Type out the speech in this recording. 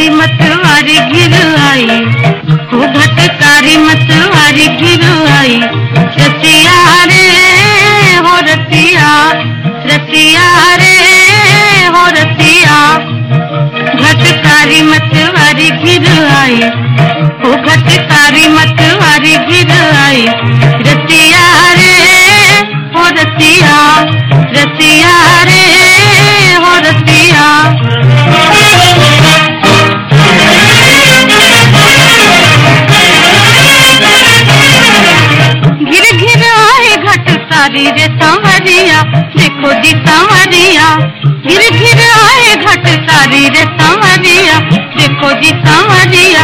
घटकारी मतवारी घिर आई। हो घटकारी मतवारी घिर रतिया रे, हो रतिया। रतिया रे, हो रतिया। घटकारी मतवारी घिर आई। हो घटकारी मतवारी घिर आई। सारी रे, संवरिया, देखो जी संवरिया। घिर घिर आए घट सारी रे, संवरिया, देखो जी संवरिया।